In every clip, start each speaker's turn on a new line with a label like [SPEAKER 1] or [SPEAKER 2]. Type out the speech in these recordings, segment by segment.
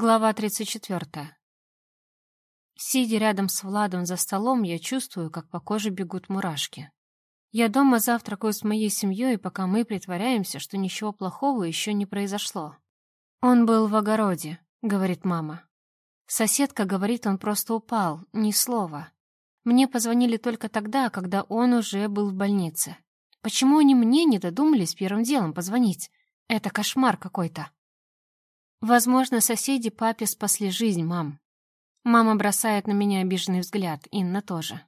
[SPEAKER 1] Глава 34. Сидя рядом с Владом за столом, я чувствую, как по коже бегут мурашки. Я дома завтракаю с моей семьей, пока мы притворяемся, что ничего плохого еще не произошло. «Он был в огороде», — говорит мама. Соседка говорит, он просто упал, ни слова. Мне позвонили только тогда, когда он уже был в больнице. Почему они мне не додумались первым делом позвонить? Это кошмар какой-то. Возможно, соседи папе спасли жизнь, мам. Мама бросает на меня обиженный взгляд, Инна тоже.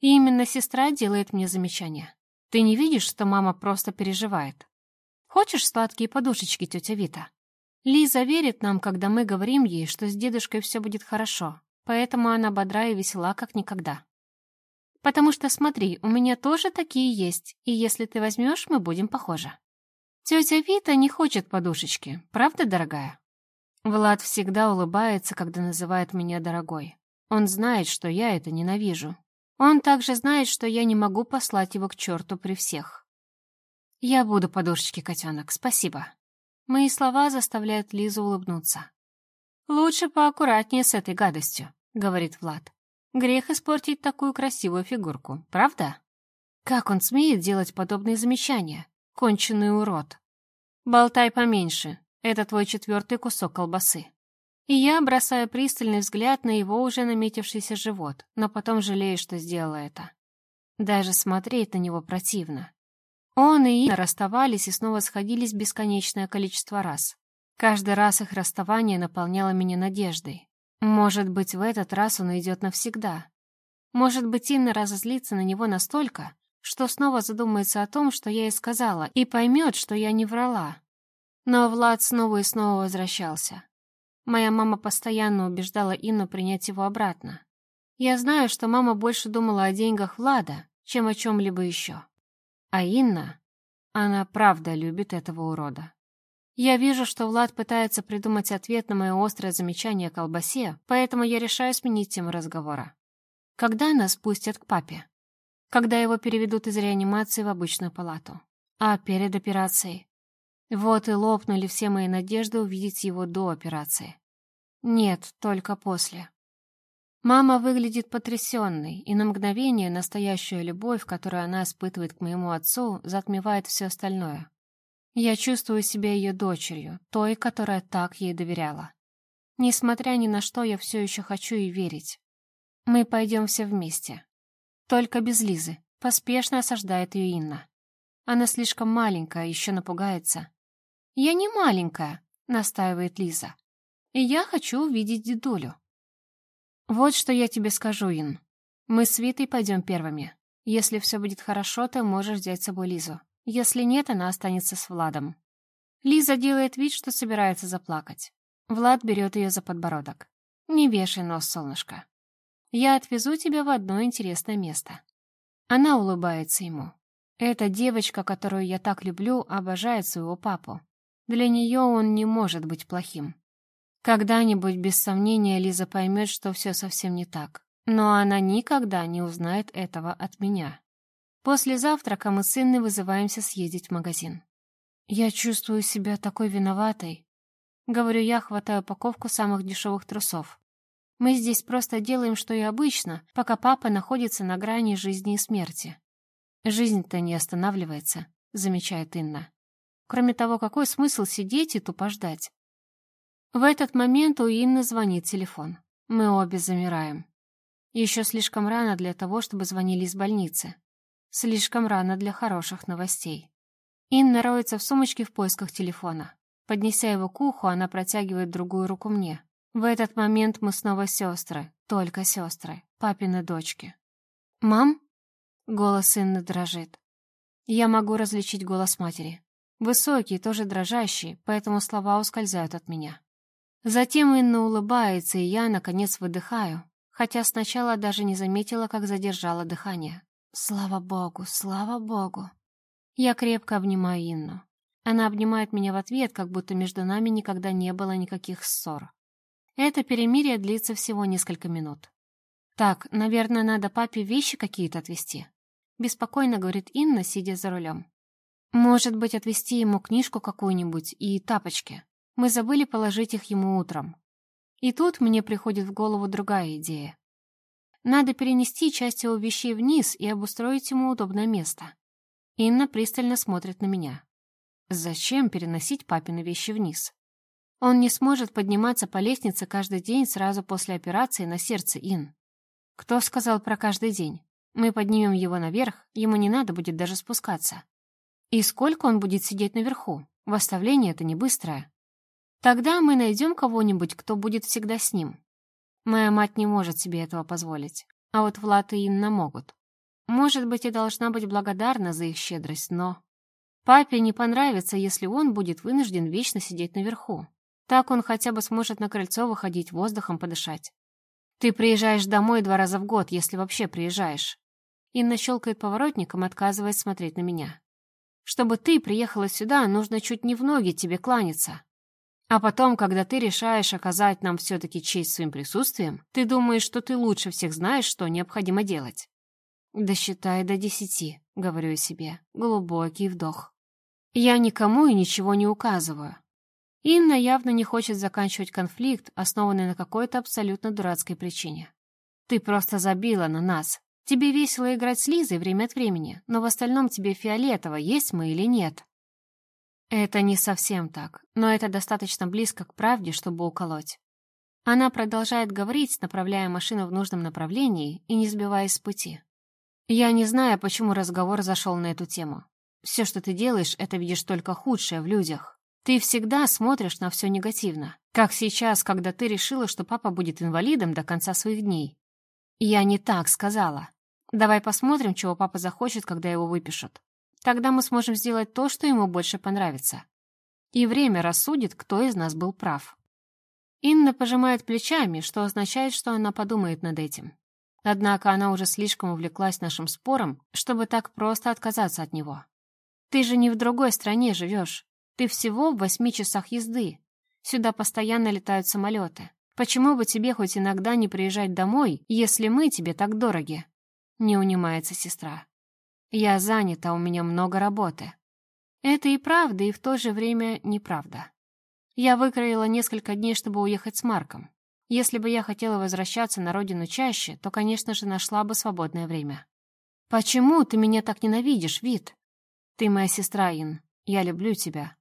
[SPEAKER 1] И именно сестра делает мне замечание. Ты не видишь, что мама просто переживает? Хочешь сладкие подушечки, тетя Вита? Лиза верит нам, когда мы говорим ей, что с дедушкой все будет хорошо, поэтому она бодра и весела, как никогда. Потому что, смотри, у меня тоже такие есть, и если ты возьмешь, мы будем похожи. Тетя Вита не хочет подушечки, правда, дорогая? Влад всегда улыбается, когда называет меня дорогой. Он знает, что я это ненавижу. Он также знает, что я не могу послать его к черту при всех. Я буду подушечки, котенок, спасибо. Мои слова заставляют Лизу улыбнуться. «Лучше поаккуратнее с этой гадостью», — говорит Влад. «Грех испортить такую красивую фигурку, правда?» Как он смеет делать подобные замечания? Конченый урод. Болтай поменьше. Это твой четвертый кусок колбасы. И я бросаю пристальный взгляд на его уже наметившийся живот, но потом жалею, что сделала это. Даже смотреть на него противно. Он и Инна расставались и снова сходились бесконечное количество раз. Каждый раз их расставание наполняло меня надеждой. Может быть, в этот раз он уйдет навсегда. Может быть, Инна разозлится на него настолько, что снова задумается о том, что я ей сказала, и поймет, что я не врала. Но Влад снова и снова возвращался. Моя мама постоянно убеждала Инну принять его обратно. Я знаю, что мама больше думала о деньгах Влада, чем о чем-либо еще. А Инна, она правда любит этого урода. Я вижу, что Влад пытается придумать ответ на мое острое замечание о колбасе, поэтому я решаю сменить тему разговора. Когда нас пустят к папе? когда его переведут из реанимации в обычную палату. А перед операцией? Вот и лопнули все мои надежды увидеть его до операции. Нет, только после. Мама выглядит потрясенной, и на мгновение настоящая любовь, которую она испытывает к моему отцу, затмевает все остальное. Я чувствую себя ее дочерью, той, которая так ей доверяла. Несмотря ни на что, я все еще хочу и верить. Мы пойдем все вместе. Только без Лизы. Поспешно осаждает ее Инна. Она слишком маленькая, еще напугается. «Я не маленькая», — настаивает Лиза. «И я хочу увидеть дедулю». «Вот что я тебе скажу, Ин. Мы с Витой пойдем первыми. Если все будет хорошо, ты можешь взять с собой Лизу. Если нет, она останется с Владом». Лиза делает вид, что собирается заплакать. Влад берет ее за подбородок. «Не вешай нос, солнышко. Я отвезу тебя в одно интересное место». Она улыбается ему. Эта девочка, которую я так люблю, обожает своего папу. Для нее он не может быть плохим. Когда-нибудь, без сомнения, Лиза поймет, что все совсем не так. Но она никогда не узнает этого от меня. После завтрака мы с Инной вызываемся съездить в магазин. Я чувствую себя такой виноватой. Говорю я, хватаю упаковку самых дешевых трусов. Мы здесь просто делаем, что и обычно, пока папа находится на грани жизни и смерти. Жизнь-то не останавливается, замечает Инна. Кроме того, какой смысл сидеть и тупо ждать? В этот момент у Инны звонит телефон. Мы обе замираем. Еще слишком рано для того, чтобы звонили из больницы. Слишком рано для хороших новостей. Инна роется в сумочке в поисках телефона. Поднеся его к уху, она протягивает другую руку мне. В этот момент мы снова сестры, только сестры, папины дочки. «Мам?» — голос Инны дрожит. Я могу различить голос матери. Высокий, тоже дрожащий, поэтому слова ускользают от меня. Затем Инна улыбается, и я, наконец, выдыхаю, хотя сначала даже не заметила, как задержала дыхание. Слава богу, слава богу. Я крепко обнимаю Инну. Она обнимает меня в ответ, как будто между нами никогда не было никаких ссор. Это перемирие длится всего несколько минут. «Так, наверное, надо папе вещи какие-то отвезти», — беспокойно говорит Инна, сидя за рулем. «Может быть, отвезти ему книжку какую-нибудь и тапочки. Мы забыли положить их ему утром. И тут мне приходит в голову другая идея. Надо перенести часть его вещей вниз и обустроить ему удобное место. Инна пристально смотрит на меня. Зачем переносить папины вещи вниз? Он не сможет подниматься по лестнице каждый день сразу после операции на сердце Ин. Кто сказал про каждый день? Мы поднимем его наверх, ему не надо будет даже спускаться. И сколько он будет сидеть наверху? Восставление это не быстрое. Тогда мы найдем кого-нибудь, кто будет всегда с ним. Моя мать не может себе этого позволить, а вот Влад и Инна могут. Может быть, и должна быть благодарна за их щедрость, но... Папе не понравится, если он будет вынужден вечно сидеть наверху. Так он хотя бы сможет на крыльцо выходить, воздухом подышать. Ты приезжаешь домой два раза в год, если вообще приезжаешь. Инна щелкает поворотником, отказываясь смотреть на меня. Чтобы ты приехала сюда, нужно чуть не в ноги тебе кланяться. А потом, когда ты решаешь оказать нам все-таки честь своим присутствием, ты думаешь, что ты лучше всех знаешь, что необходимо делать. «Досчитай до десяти», — говорю я себе. Глубокий вдох. Я никому и ничего не указываю. Инна явно не хочет заканчивать конфликт, основанный на какой-то абсолютно дурацкой причине. Ты просто забила на нас. Тебе весело играть с Лизой время от времени, но в остальном тебе фиолетово, есть мы или нет. Это не совсем так, но это достаточно близко к правде, чтобы уколоть. Она продолжает говорить, направляя машину в нужном направлении и не сбиваясь с пути. Я не знаю, почему разговор зашел на эту тему. Все, что ты делаешь, это видишь только худшее в людях. Ты всегда смотришь на все негативно. Как сейчас, когда ты решила, что папа будет инвалидом до конца своих дней. Я не так сказала. Давай посмотрим, чего папа захочет, когда его выпишут. Тогда мы сможем сделать то, что ему больше понравится. И время рассудит, кто из нас был прав. Инна пожимает плечами, что означает, что она подумает над этим. Однако она уже слишком увлеклась нашим спором, чтобы так просто отказаться от него. «Ты же не в другой стране живешь. Ты всего в восьми часах езды. Сюда постоянно летают самолеты. Почему бы тебе хоть иногда не приезжать домой, если мы тебе так дороги?» Не унимается сестра. Я занята, у меня много работы. Это и правда, и в то же время неправда. Я выкроила несколько дней, чтобы уехать с Марком. Если бы я хотела возвращаться на родину чаще, то, конечно же, нашла бы свободное время. Почему ты меня так ненавидишь, Вит? Ты моя сестра, Ин. Я люблю тебя.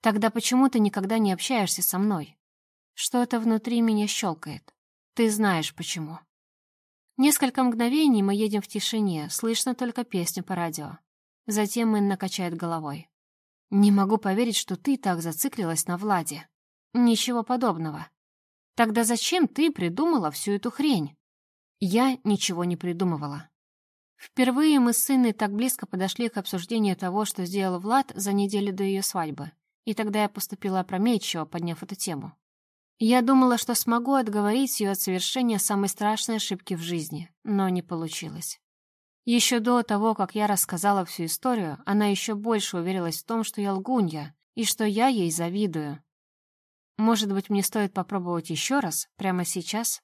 [SPEAKER 1] Тогда почему ты никогда не общаешься со мной? Что-то внутри меня щелкает. Ты знаешь, почему. Несколько мгновений мы едем в тишине, слышно только песню по радио. Затем Инна качает головой. «Не могу поверить, что ты так зациклилась на Владе. Ничего подобного. Тогда зачем ты придумала всю эту хрень?» Я ничего не придумывала. Впервые мы с Инной так близко подошли к обсуждению того, что сделал Влад за неделю до ее свадьбы, и тогда я поступила опрометчиво, подняв эту тему. Я думала, что смогу отговорить ее от совершения самой страшной ошибки в жизни, но не получилось. Еще до того, как я рассказала всю историю, она еще больше уверилась в том, что я лгунья, и что я ей завидую. Может быть, мне стоит попробовать еще раз, прямо сейчас?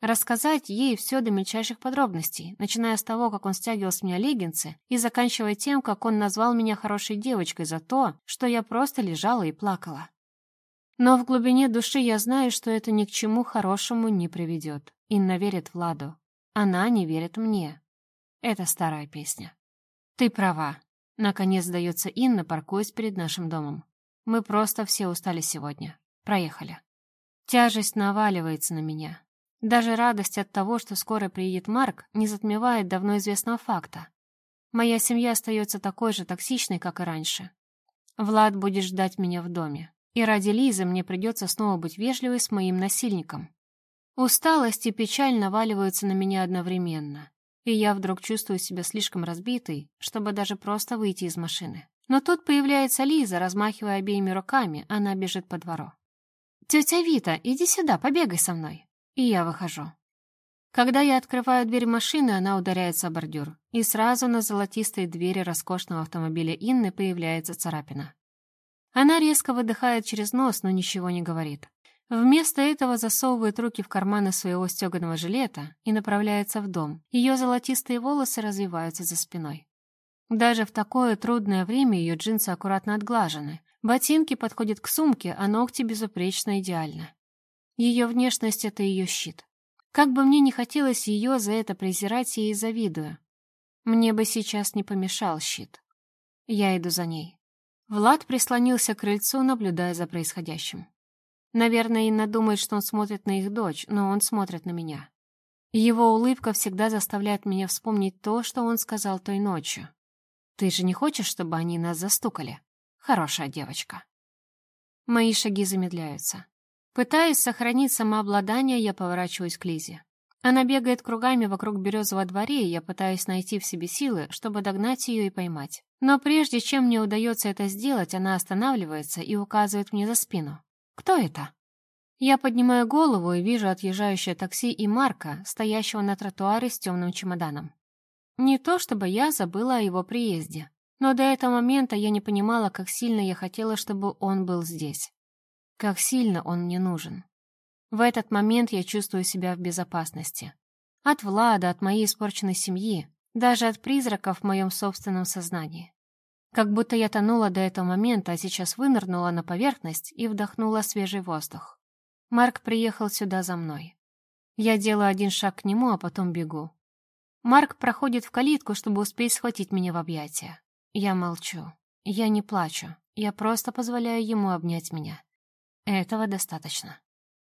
[SPEAKER 1] Рассказать ей все до мельчайших подробностей, начиная с того, как он стягивал с меня леггинсы, и заканчивая тем, как он назвал меня хорошей девочкой за то, что я просто лежала и плакала. Но в глубине души я знаю, что это ни к чему хорошему не приведет. Инна верит Владу. Она не верит мне. Это старая песня. Ты права. Наконец сдается Инна, паркуясь перед нашим домом. Мы просто все устали сегодня. Проехали. Тяжесть наваливается на меня. Даже радость от того, что скоро приедет Марк, не затмевает давно известного факта. Моя семья остается такой же токсичной, как и раньше. Влад будет ждать меня в доме. И ради Лизы мне придется снова быть вежливой с моим насильником. Усталость и печаль наваливаются на меня одновременно, и я вдруг чувствую себя слишком разбитой, чтобы даже просто выйти из машины. Но тут появляется Лиза, размахивая обеими руками, она бежит по двору. «Тетя Вита, иди сюда, побегай со мной». И я выхожу. Когда я открываю дверь машины, она ударяется о бордюр, и сразу на золотистой двери роскошного автомобиля Инны появляется царапина. Она резко выдыхает через нос, но ничего не говорит. Вместо этого засовывает руки в карманы своего стеганого жилета и направляется в дом. Ее золотистые волосы развиваются за спиной. Даже в такое трудное время ее джинсы аккуратно отглажены. Ботинки подходят к сумке, а ногти безупречно идеально. Ее внешность — это ее щит. Как бы мне не хотелось ее за это презирать, я ей завидую. Мне бы сейчас не помешал щит. Я иду за ней. Влад прислонился к крыльцу, наблюдая за происходящим. Наверное, Инна думает, что он смотрит на их дочь, но он смотрит на меня. Его улыбка всегда заставляет меня вспомнить то, что он сказал той ночью. «Ты же не хочешь, чтобы они нас застукали? Хорошая девочка». Мои шаги замедляются. Пытаясь сохранить самообладание, я поворачиваюсь к Лизе. Она бегает кругами вокруг березового дворе, и я пытаюсь найти в себе силы, чтобы догнать ее и поймать. Но прежде чем мне удается это сделать, она останавливается и указывает мне за спину. «Кто это?» Я поднимаю голову и вижу отъезжающее такси и Марка, стоящего на тротуаре с темным чемоданом. Не то чтобы я забыла о его приезде, но до этого момента я не понимала, как сильно я хотела, чтобы он был здесь. Как сильно он мне нужен. В этот момент я чувствую себя в безопасности. От Влада, от моей испорченной семьи, даже от призраков в моем собственном сознании. Как будто я тонула до этого момента, а сейчас вынырнула на поверхность и вдохнула свежий воздух. Марк приехал сюда за мной. Я делаю один шаг к нему, а потом бегу. Марк проходит в калитку, чтобы успеть схватить меня в объятия. Я молчу. Я не плачу. Я просто позволяю ему обнять меня. Этого достаточно.